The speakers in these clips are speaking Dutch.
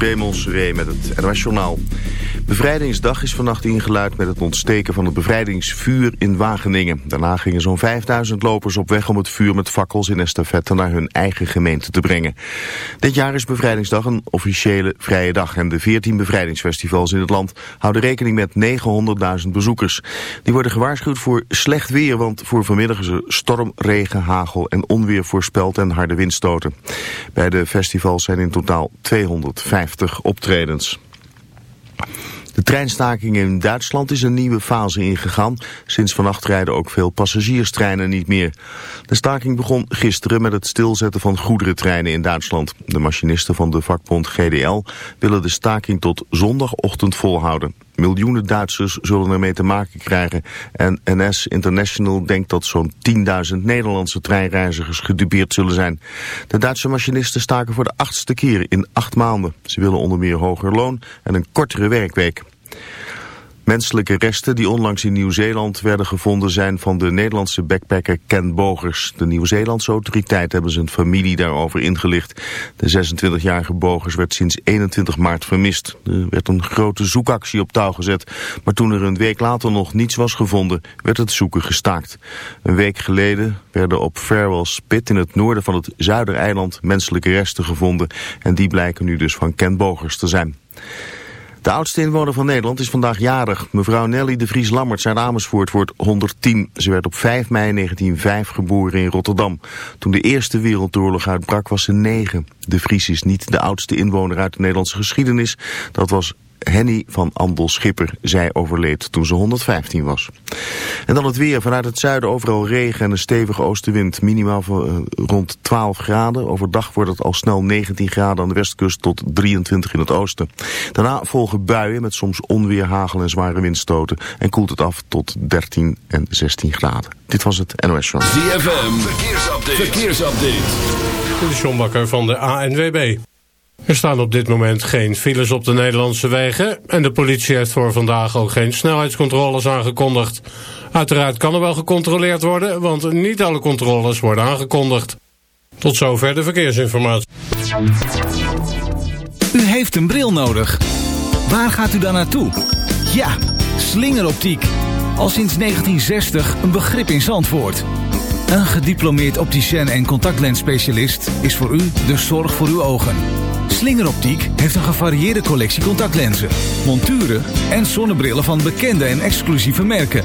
Raymond Seré met het NOS Journaal. Bevrijdingsdag is vannacht ingeluid met het ontsteken van het bevrijdingsvuur in Wageningen. Daarna gingen zo'n 5000 lopers op weg om het vuur met fakkels in estafette naar hun eigen gemeente te brengen. Dit jaar is Bevrijdingsdag een officiële vrije dag en de 14 bevrijdingsfestivals in het land houden rekening met 900.000 bezoekers. Die worden gewaarschuwd voor slecht weer, want voor vanmiddag is er storm, regen, hagel en onweer voorspeld en harde windstoten. Bij de festivals zijn in totaal 250 optredens. De treinstaking in Duitsland is een nieuwe fase ingegaan. Sinds vannacht rijden ook veel passagierstreinen niet meer. De staking begon gisteren met het stilzetten van goederentreinen in Duitsland. De machinisten van de vakbond GDL willen de staking tot zondagochtend volhouden. Miljoenen Duitsers zullen ermee te maken krijgen. En NS International denkt dat zo'n 10.000 Nederlandse treinreizigers gedupeerd zullen zijn. De Duitse machinisten staken voor de achtste keer in acht maanden. Ze willen onder meer hoger loon en een kortere werkweek. Menselijke resten die onlangs in Nieuw-Zeeland werden gevonden zijn van de Nederlandse backpacker Ken Bogers. De Nieuw-Zeelandse autoriteit hebben zijn familie daarover ingelicht. De 26-jarige Bogers werd sinds 21 maart vermist. Er werd een grote zoekactie op touw gezet. Maar toen er een week later nog niets was gevonden, werd het zoeken gestaakt. Een week geleden werden op Farewell Spit in het noorden van het Zuidereiland menselijke resten gevonden. En die blijken nu dus van Ken Bogers te zijn. De oudste inwoner van Nederland is vandaag jarig. Mevrouw Nelly de Vries Lammerts uit Amersfoort wordt 110. Ze werd op 5 mei 1905 geboren in Rotterdam. Toen de Eerste Wereldoorlog uitbrak was ze 9. De Vries is niet de oudste inwoner uit de Nederlandse geschiedenis. Dat was Henny van Andel Schipper. Zij overleed toen ze 115 was. En dan het weer. Vanuit het zuiden overal regen en een stevige oostenwind. Minimaal van, uh, rond 12 graden. Overdag wordt het al snel 19 graden aan de westkust tot 23 in het oosten. Daarna volgen buien met soms onweer, hagel en zware windstoten. En koelt het af tot 13 en 16 graden. Dit was het NOS Show. ZFM. Verkeersupdate. Verkeersupdate. De Sjombakker van de ANWB. Er staan op dit moment geen files op de Nederlandse wegen... en de politie heeft voor vandaag ook geen snelheidscontroles aangekondigd. Uiteraard kan er wel gecontroleerd worden... want niet alle controles worden aangekondigd. Tot zover de verkeersinformatie. U heeft een bril nodig. Waar gaat u dan naartoe? Ja, slingeroptiek. Al sinds 1960 een begrip in Zandvoort. Een gediplomeerd opticien en contactlensspecialist... is voor u de zorg voor uw ogen. Slingeroptiek heeft een gevarieerde collectie contactlenzen, monturen en zonnebrillen van bekende en exclusieve merken.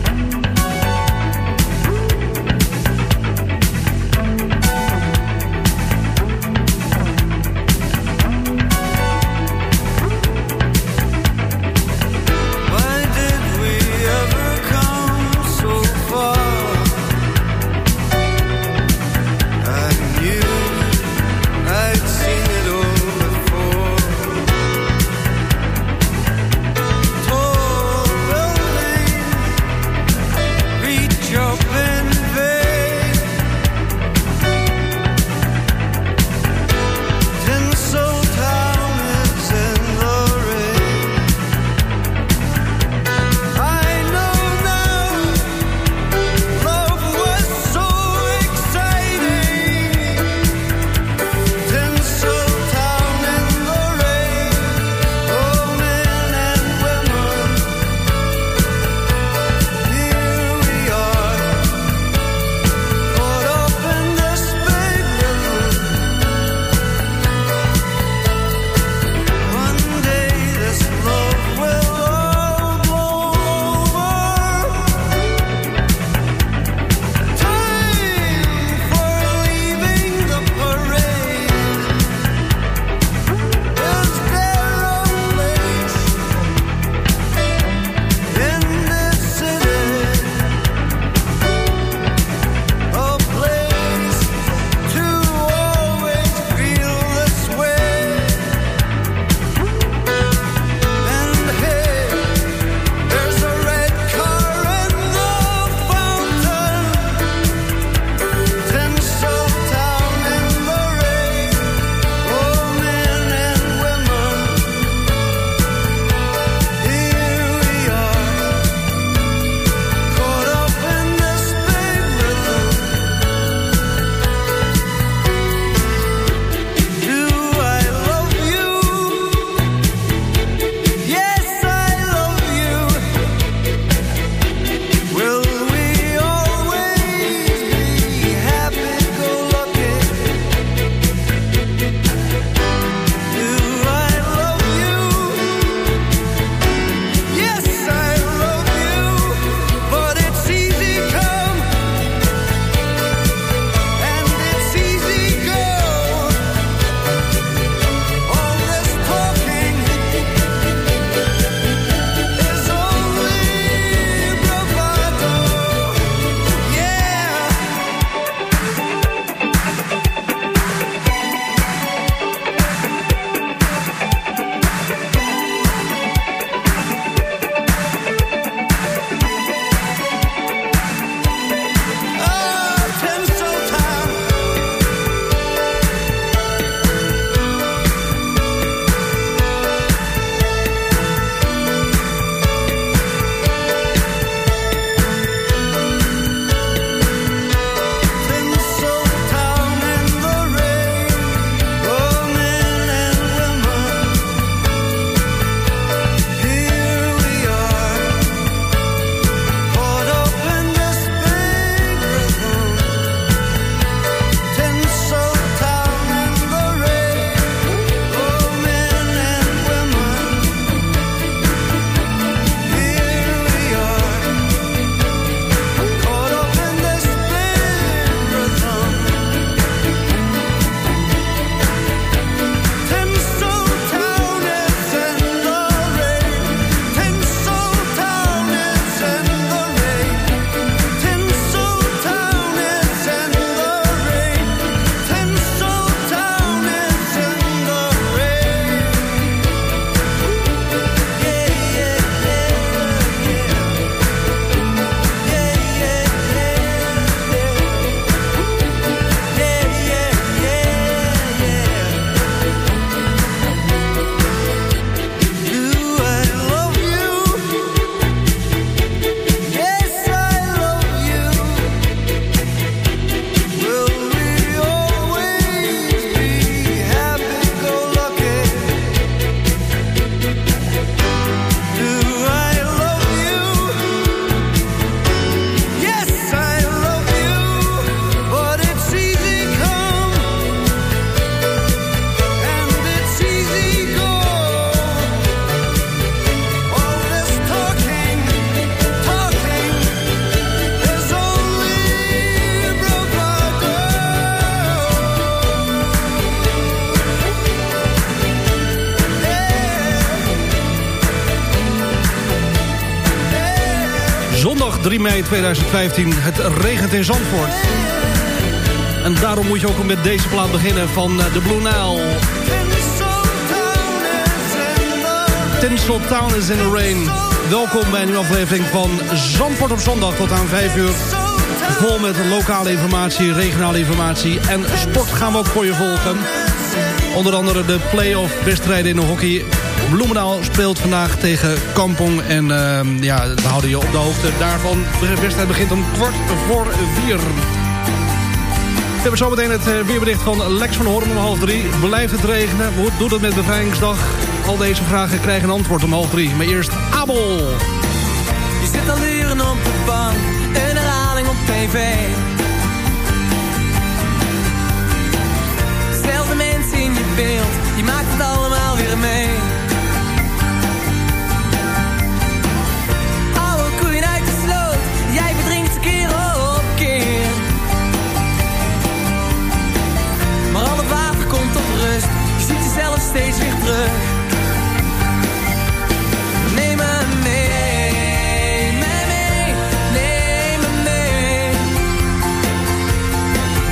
3 mei 2015. Het regent in Zandvoort. En daarom moet je ook met deze plaat beginnen van eh, de Blue Nile. Tinsel Town is in the rain. Welkom bij een nieuwe aflevering van Zandvoort op zondag tot aan 5 uur. Vol met lokale informatie, regionale informatie en sport gaan we ook voor je volgen. Onder andere de play-off wedstrijden in de hockey. Bloemendaal speelt vandaag tegen Kampong. En uh, ja, we houden je op de hoogte daarvan. De wedstrijd begint om kwart voor vier. We hebben zometeen het eh, weerbericht van Lex van Horn om half drie. Blijft het regenen? Hoe doet het met bevrijdingsdag? Al deze vragen krijgen een antwoord om half drie. Maar eerst Abel. Je zit al uren op de bank, een herhaling op tv. Zelfde mensen in je beeld, je maakt het allemaal weer mee. Tot rust, je ziet jezelf steeds weer terug. Neem me mee, me mee, neem me mee.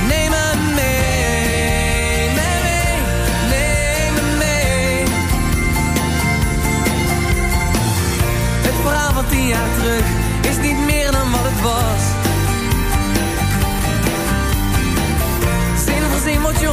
Neem me mee, me mee, neem me mee. Het verhaal van tien jaar terug is niet meer dan wat het was. Zin wordt je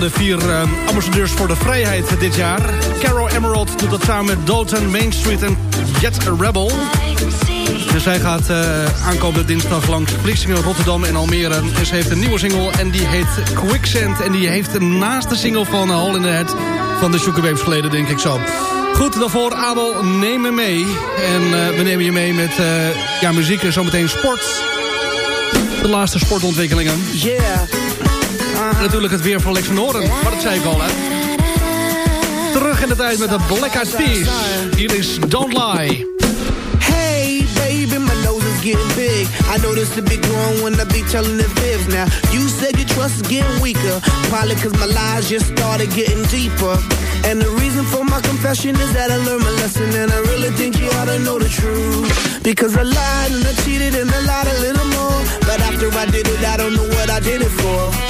de vier eh, ambassadeurs voor de vrijheid dit jaar. Caro Emerald doet dat samen met Dalton, Main Street en Jet Rebel. Dus zij gaat eh, aankomende dinsdag langs Vlissingen, Rotterdam en Almere. En ze heeft een nieuwe single en die heet Quicksand. En die heeft naast de single van Hall in the Head van de Sugarwaves geleden, denk ik zo. Goed, daarvoor Abel, neem me mee. En eh, we nemen je mee met ja, muziek en zometeen sport. De laatste sportontwikkelingen. Yeah. Natuurlijk het weer van Lex van Horen. Maar dat zei ik al, hè. Terug in de tijd met de Black Eyed Peas. Hier is Don't Lie. Hey, baby, my nose is getting big. I notice the big one when I be telling the fibs. Now, you said your trust is getting weaker. Probably cause my lies just started getting deeper. And the reason for my confession is that I learned my lesson. And I really think you ought to know the truth. Because I lied and I cheated and I lied a little more. But after I did it, I don't know what I did it for.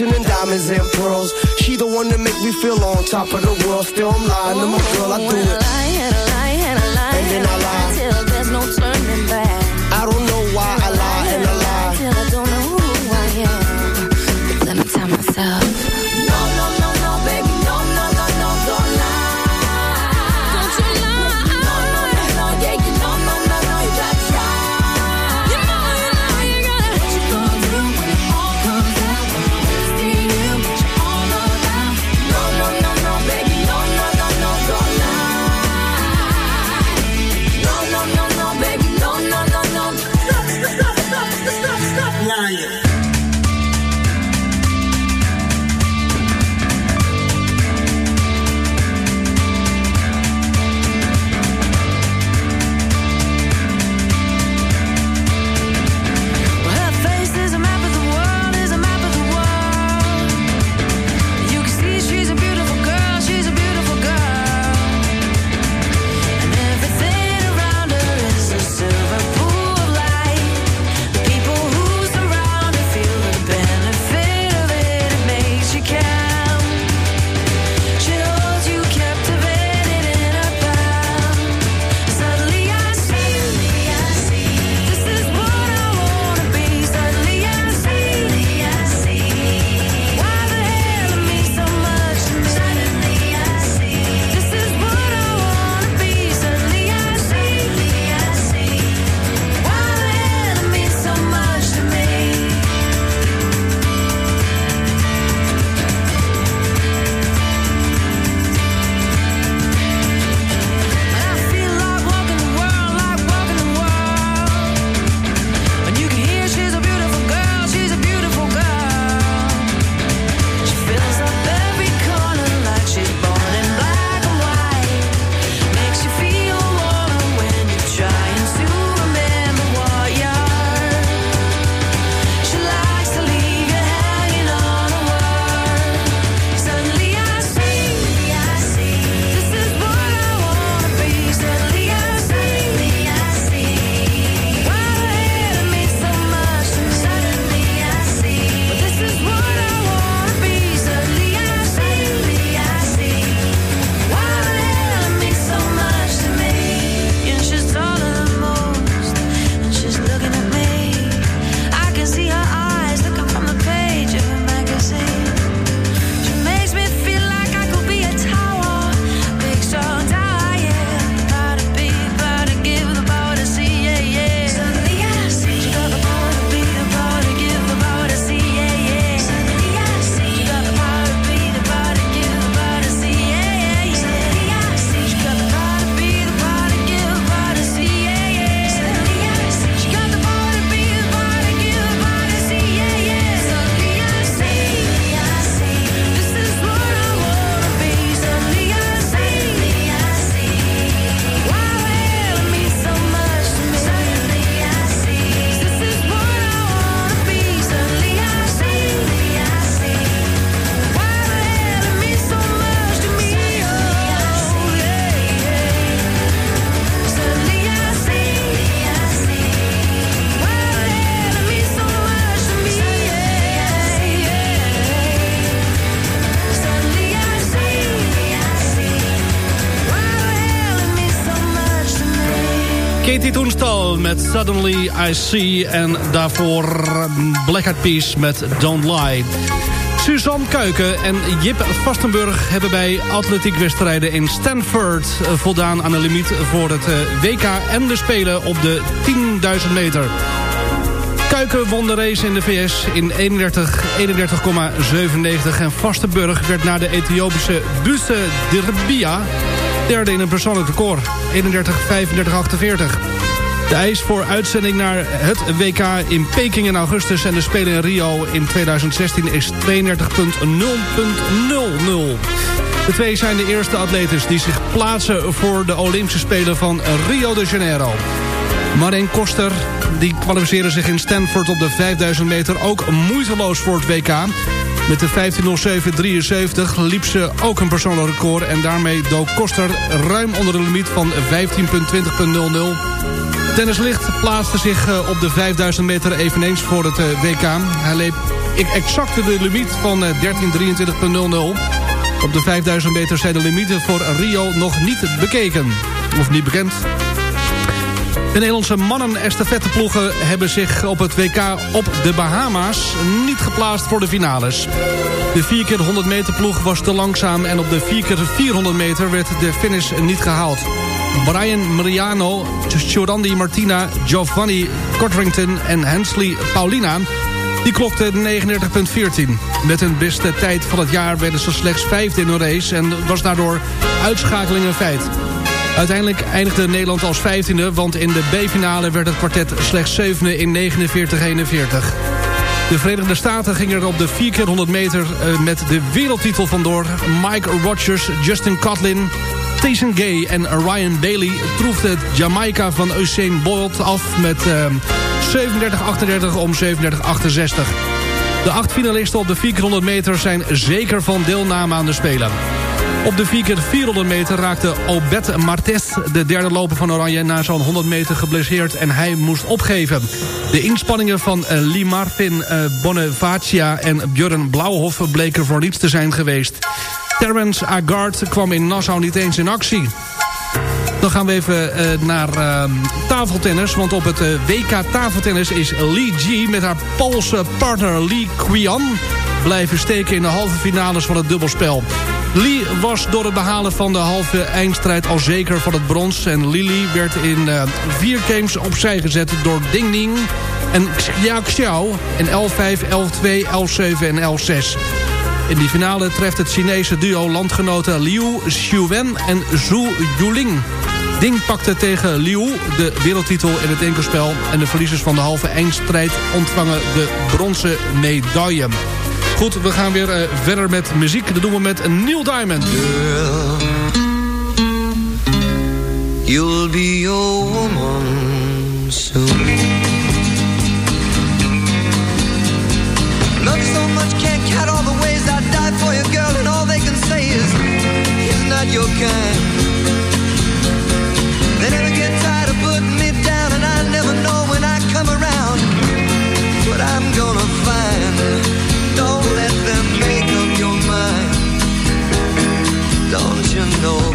All my attention and diamonds and met Suddenly I See. En daarvoor Black Eyed Peas met Don't Lie. Suzanne Kuiken en Jip Vastenburg hebben bij atletiekwedstrijden in Stanford voldaan aan de limiet voor het eh, WK en de Spelen op de 10.000 meter. Kuiken won de race in de VS in 31 31,97 en Vastenburg werd na de Ethiopische Busse Dirbia derde in een persoonlijk record 31 35 48. De eis voor uitzending naar het WK in Peking in augustus... en de Spelen in Rio in 2016 is 32.0.00. De twee zijn de eerste atletes die zich plaatsen voor de Olympische Spelen van Rio de Janeiro. Marijn Koster die kwalificeerde zich in Stanford op de 5000 meter ook moeiteloos voor het WK. Met de 15.07.73 liep ze ook een persoonlijk record... en daarmee dook Koster ruim onder de limiet van 15.20.00. Dennis Licht plaatste zich eh, op de 5000 meter eveneens voor het eh, WK. Hij leep exact de limiet van eh, 13.23.00. Op de 5000 meter zijn de limieten voor Rio nog niet bekeken. Of niet bekend. De Nederlandse mannen estafetteploegen hebben zich op het WK op de Bahama's niet geplaatst voor de finales. De 4 keer 100 meter ploeg was te langzaam en op de 4 keer 400 meter werd de finish niet gehaald. Brian Mariano, Giorandi Martina, Giovanni Codrington en Hensley Paulina... die klokten 39,14. Met hun beste tijd van het jaar werden ze slechts vijfde in een race... en was daardoor uitschakeling een feit. Uiteindelijk eindigde Nederland als vijftiende... want in de B-finale werd het kwartet slechts zevende in 49-41. De Verenigde Staten gingen er op de 4 keer 100 meter uh, met de wereldtitel vandoor. Mike Rogers, Justin Cotlin, Tyson Gay en Ryan Bailey troefden het Jamaica van Usain Bolt af met uh, 37-38 om 37-68. De acht finalisten op de 4 keer 100 meter zijn zeker van deelname aan de Spelen. Op de 4 keer 400 meter raakte Obed Martes, de derde loper van Oranje... na zo'n 100 meter geblesseerd en hij moest opgeven. De inspanningen van uh, Lee Marvin uh, Bonifacia en Björn Blauwhof... bleken voor niets te zijn geweest. Terence Agard kwam in Nassau niet eens in actie. Dan gaan we even uh, naar uh, tafeltennis. Want op het uh, WK tafeltennis is Lee G met haar Poolse partner Lee Quian... blijven steken in de halve finales van het dubbelspel. Lee was door het behalen van de halve eindstrijd al zeker van het brons. En Lili werd in vier games opzij gezet door Ding Ding en Xiao Xiao in 11-5, 11-2, 11-7 en 11-6. In die finale treft het Chinese duo landgenoten Liu Xiuwen en Zhu Yuling. Ding pakte tegen Liu de wereldtitel in het enkelspel... en de verliezers van de halve eindstrijd ontvangen de bronzen medaille. Goed, we gaan weer uh, verder met muziek. Dat doen we met Neil Diamond. You'll be your woman soon. Not your kind. They never get tired of putting me down, and I never know when I come around what I'm gonna find. Don't let them make up your mind. Don't you know,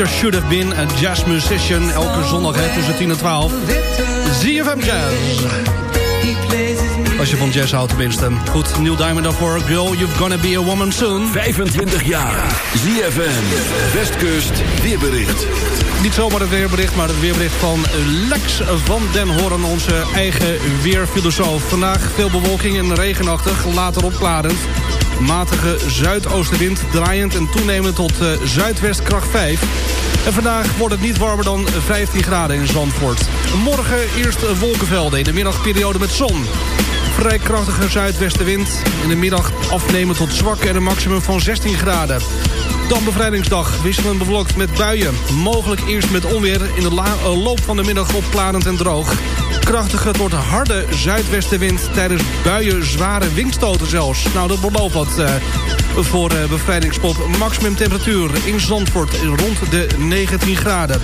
Victor Should Have Been a Jazz Musician. Elke zondag hè, tussen 10 en 12. ZFM Jazz. Als je van jazz houdt tenminste. Goed, Neil Diamond daarvoor. Girl, you've gonna be a woman soon. 25 jaar. ZFM. Westkust weerbericht. Niet zomaar het weerbericht, maar het weerbericht van Lex van den Hoorn, onze eigen weerfilosoof. Vandaag veel bewolking en regenachtig, later opklarend. Matige zuidoostenwind, draaiend en toenemend tot eh, zuidwestkracht 5. En vandaag wordt het niet warmer dan 15 graden in Zandvoort. Morgen eerst wolkenvelden, in de middagperiode met zon. Vrij krachtige zuidwestenwind. In de middag afnemen tot zwak en een maximum van 16 graden. Dan bevrijdingsdag, wisselend bewolkt met buien. Mogelijk eerst met onweer, in de eh, loop van de middag opklarend en droog. Krachtige tot harde zuidwestenwind tijdens buien zware windstoten zelfs. Nou, dat belooft wat eh, voor eh, bevrijdingspop. Maximum temperatuur in Zandvoort rond de 19 graden.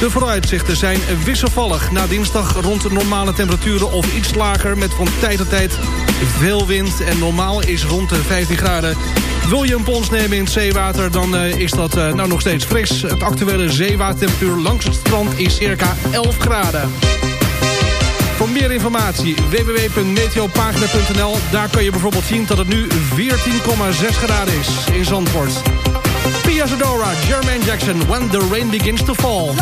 De vooruitzichten zijn wisselvallig. Na dinsdag rond normale temperaturen of iets lager... met van tijd tot tijd veel wind en normaal is rond de 15 graden. Wil je een pons nemen in het zeewater, dan eh, is dat eh, nou nog steeds fris. Het actuele zeewatertemperatuur langs het strand is circa 11 graden. Voor meer informatie www.meteopagina.nl. Daar kun je bijvoorbeeld zien dat het nu 14,6 graden is in Zandvoort. Pia Zadora, Jermaine Jackson, When the Rain Begins to Fall.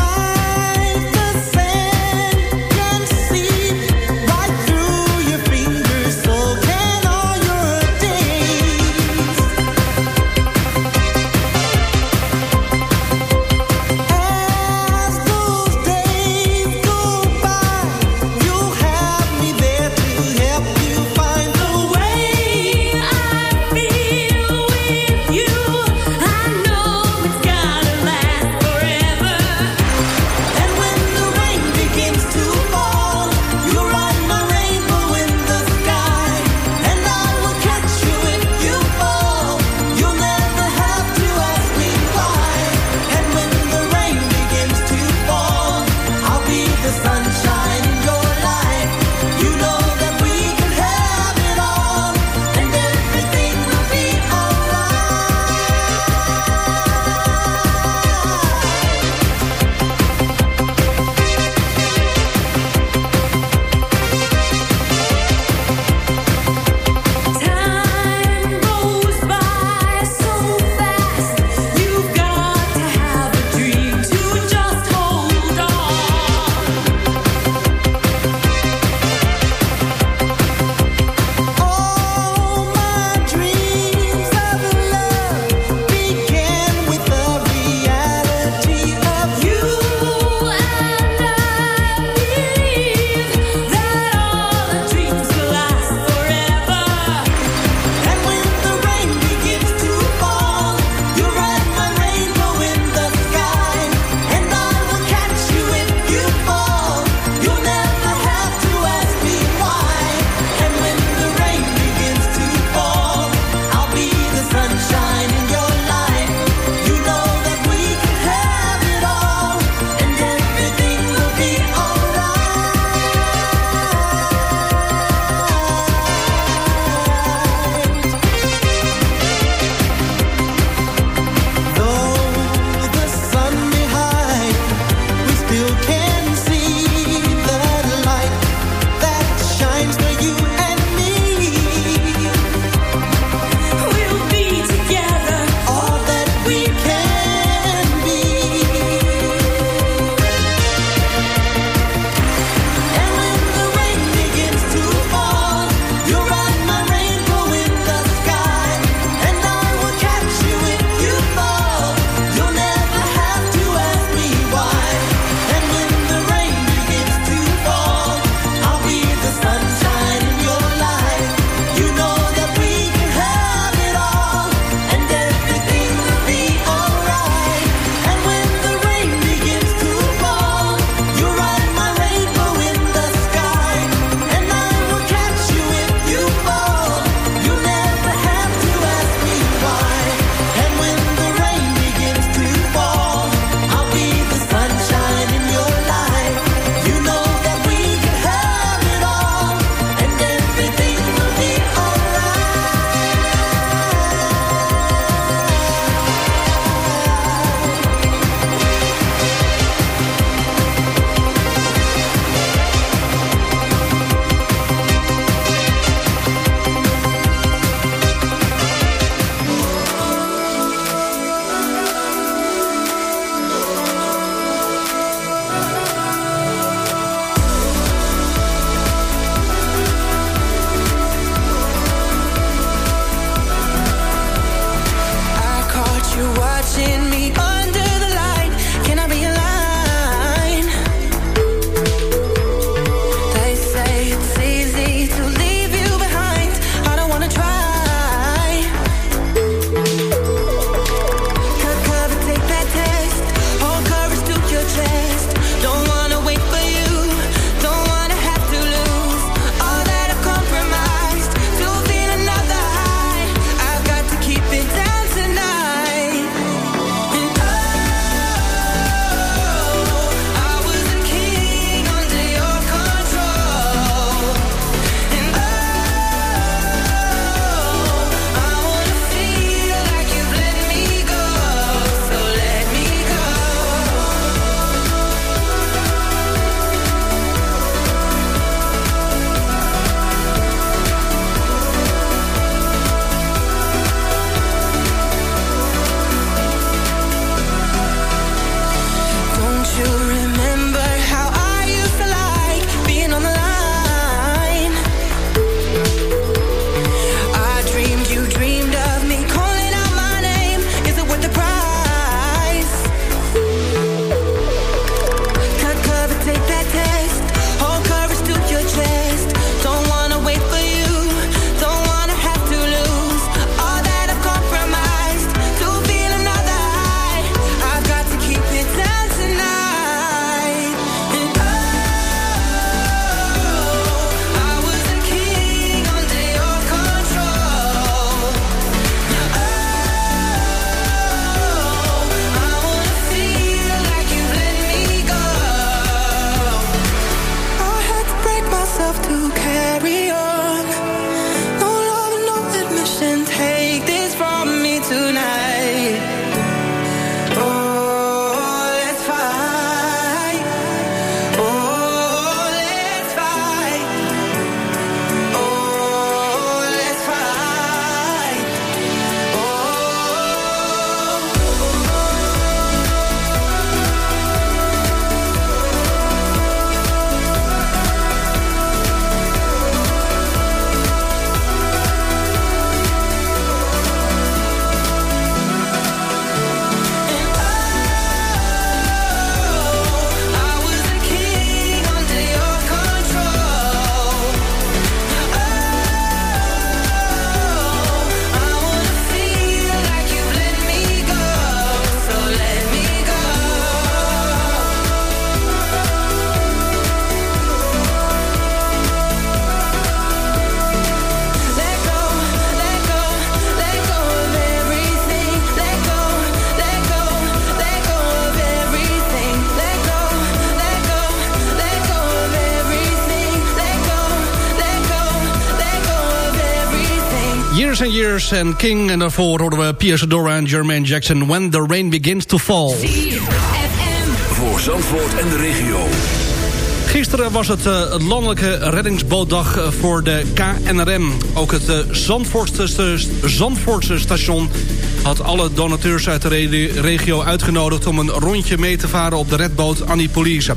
En King. En daarvoor hoorden we Pierce Dora en Jermaine Jackson... When the Rain Begins to Fall. Voor Zandvoort en de regio. Gisteren was het eh, landelijke reddingsbootdag eh, voor de KNRM. Ook het eh, Zandvoortse, Zandvoortse station had alle donateurs uit de re- regio uitgenodigd... om een rondje mee te varen op de redboot Annie Police.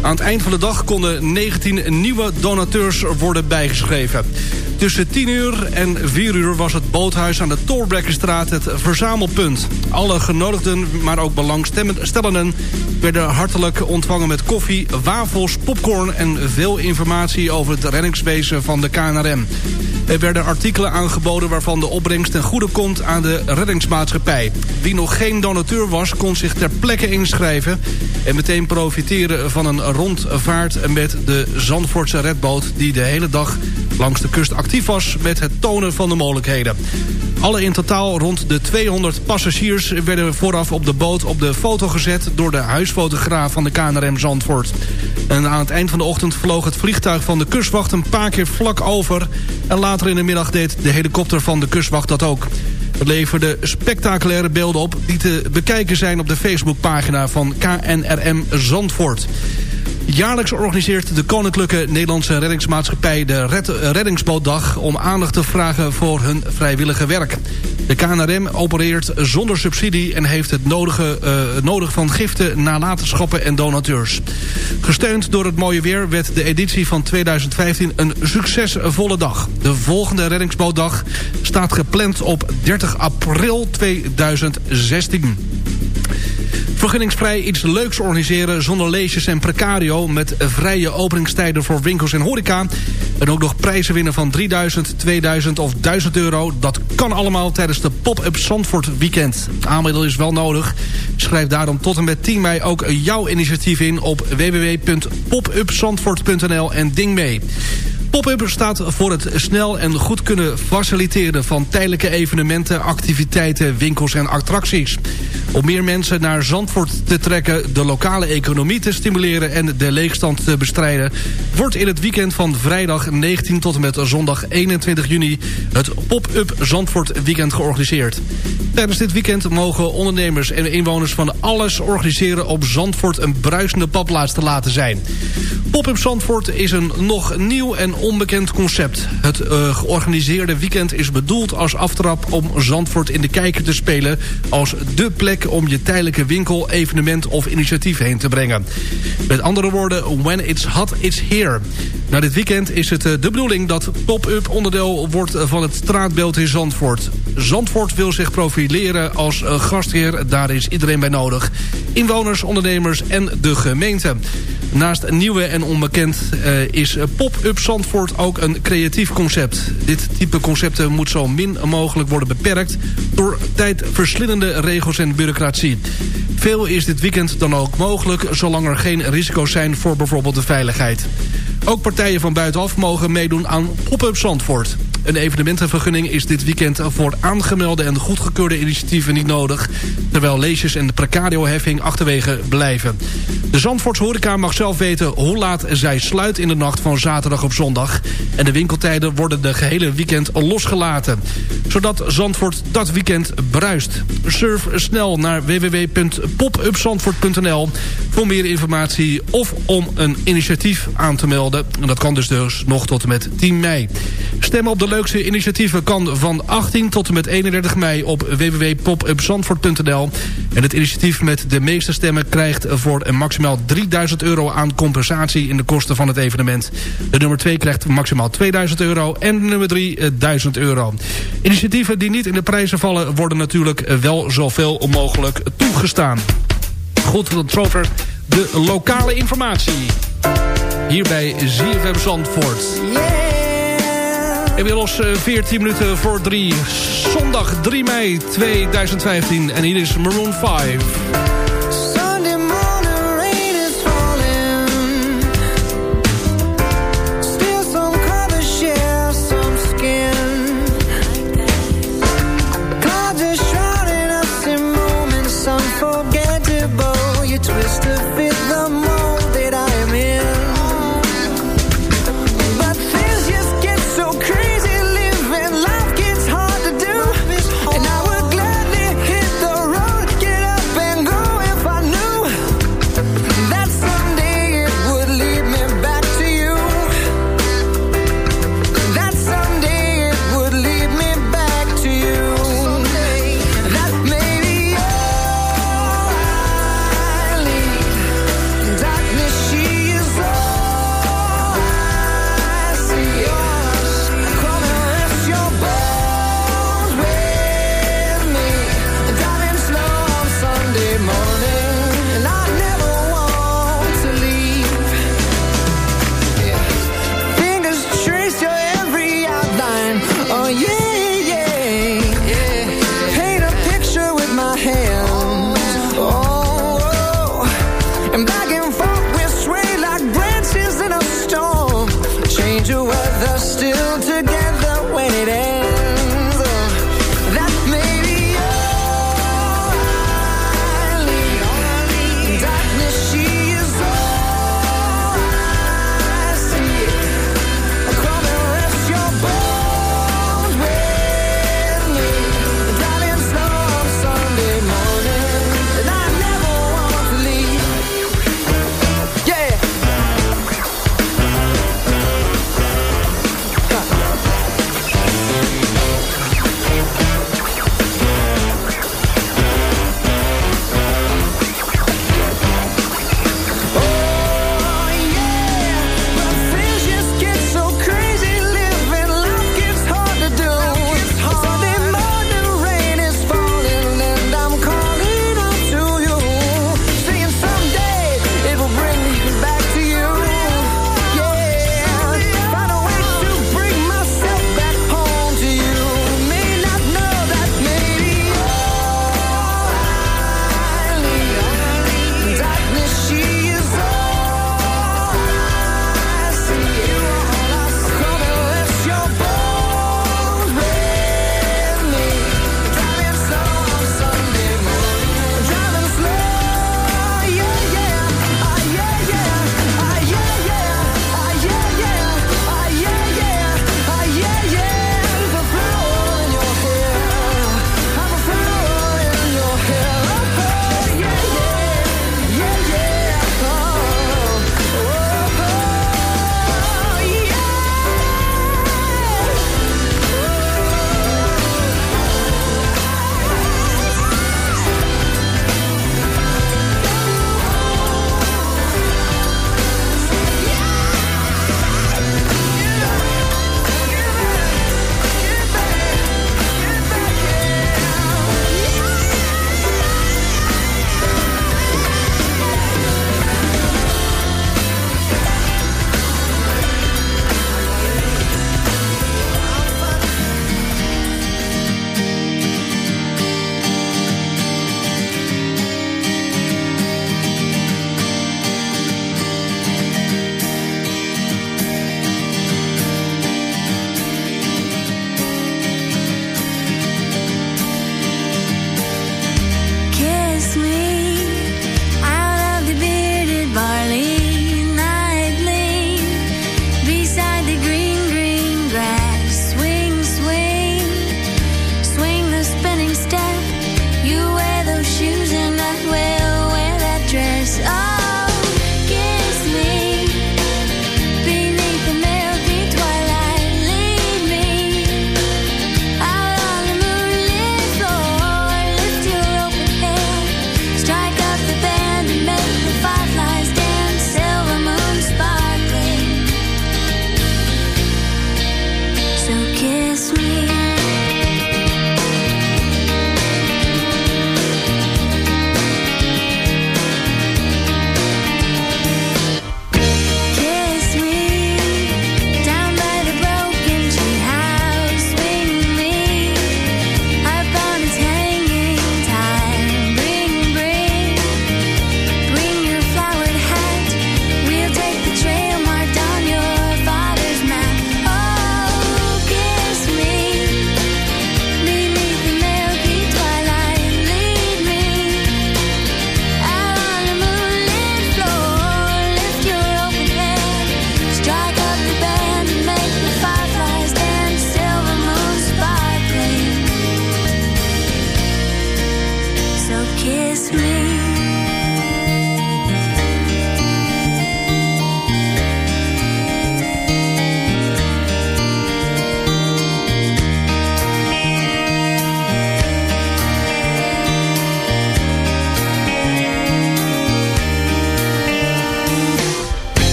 Aan het eind van de dag konden 19 nieuwe donateurs worden bijgeschreven. Tussen 10 uur en 4 uur was het boothuis aan de Torbrekkenstraat het verzamelpunt. Alle genodigden, maar ook belangstellenden... werden hartelijk ontvangen met koffie, wafels, popcorn... en veel informatie over het reddingswezen van de KNRM. Er werden artikelen aangeboden waarvan de opbrengst ten goede komt aan de reddingsmaatschappij. Wie nog geen donateur was, kon zich ter plekke inschrijven... en meteen profiteren van een rondvaart met de Zandvoortse redboot... die de hele dag langs de kust actief was met het tonen van de mogelijkheden. Alle in totaal rond de 200 passagiers werden vooraf op de boot op de foto gezet... door de huisfotograaf van de KNRM Zandvoort. En aan het eind van de ochtend vloog het vliegtuig van de kustwacht een paar keer vlak over... en later in de middag deed de helikopter van de kustwacht dat ook. Het leverde spectaculaire beelden op die te bekijken zijn op de Facebookpagina van KNRM Zandvoort. Jaarlijks organiseert de Koninklijke Nederlandse Reddingsmaatschappij de Red Reddingsbootdag om aandacht te vragen voor hun vrijwillige werk. De KNRM opereert zonder subsidie en heeft het nodige, uh, nodig van giften, nalatenschappen en donateurs. Gesteund door het mooie weer werd de editie van 2015 een succesvolle dag. De volgende reddingsbootdag staat gepland op 30 april 2016 vergunningsvrij iets leuks organiseren zonder leesjes en precario... met vrije openingstijden voor winkels en horeca... en ook nog prijzen winnen van 3000, 2000 of 1000 euro. Dat kan allemaal tijdens de Pop-Up Zandvoort Weekend. Aanmiddel is wel nodig. Schrijf daarom tot en met 10 mei ook jouw initiatief in... op www.popupzandvoort.nl en ding mee. Pop-up staat voor het snel en goed kunnen faciliteren van tijdelijke evenementen, activiteiten, winkels en attracties. Om meer mensen naar Zandvoort te trekken, de lokale economie te stimuleren en de leegstand te bestrijden, wordt in het weekend van vrijdag 19 tot en met zondag 21 juni het Pop-up Zandvoort Weekend georganiseerd. Tijdens dit weekend mogen ondernemers en inwoners van alles organiseren op Zandvoort een bruisende badplaats te laten zijn. Pop-up Zandvoort is een nog nieuw en onbekend concept. Het uh, georganiseerde weekend is bedoeld als aftrap om Zandvoort in de kijker te spelen... als dé plek om je tijdelijke winkel, evenement of initiatief heen te brengen. Met andere woorden, when it's hot, it's here. Na dit weekend is het uh, de bedoeling dat pop-up onderdeel wordt van het straatbeeld in Zandvoort. Zandvoort wil zich profileren als uh, gastheer, daar is iedereen bij nodig. Inwoners, ondernemers en de gemeente. Naast nieuwe en onbekend is pop-up Zandvoort ook een creatief concept. Dit type concepten moet zo min mogelijk worden beperkt... door tijdverslindende regels en bureaucratie. Veel is dit weekend dan ook mogelijk... zolang er geen risico's zijn voor bijvoorbeeld de veiligheid. Ook partijen van buitenaf mogen meedoen aan pop-up Zandvoort. Een evenementenvergunning is dit weekend voor aangemelde en goedgekeurde initiatieven niet nodig... terwijl leesjes en de precario-heffing achterwege blijven. De Zandvoorts horeca mag zelf weten hoe laat zij sluit in de nacht van zaterdag op zondag... en de winkeltijden worden de gehele weekend losgelaten. Zodat Zandvoort dat weekend bruist. Surf snel naar www.popupzandvoort.nl voor meer informatie... of om een initiatief aan te melden. En dat kan dus, dus nog tot en met 10 mei. Stemmen op de leukste initiatieven kan van 18 tot en met 31 mei op www.popupzandvoort.nl. En het initiatief met de meeste stemmen krijgt voor een maximaal 3000 euro aan compensatie in de kosten van het evenement. De nummer 2 krijgt maximaal 2000 euro en de nummer 3 1000 euro. Initiatieven die niet in de prijzen vallen worden natuurlijk wel zoveel mogelijk toegestaan. Goed, tot zover de lokale informatie. Hier bij ZFM Zandvoort. Inmiddels 14 minuten voor 3. Zondag 3 mei 2015. En hier is Maroon 5.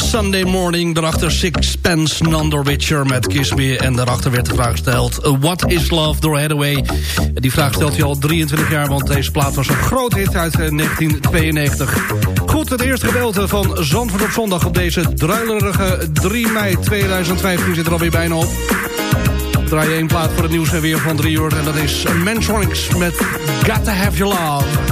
Sunday Morning. Daarachter Sixpence the Richer met Kiss Me. En daarachter werd de vraag gesteld... eh, What is Love door Hathaway? Die vraag stelt hij al 23 jaar... want deze plaat was een groot hit uit eh, 1992. Goed, het eerste gedeelte van Zandvoort op zondag... op deze druilerige 3 mei 2015 zit er alweer bijna op. We draaien één plaat voor het nieuws en weer van 3 uur... en dat is Mantronics met Got to Have Your Love.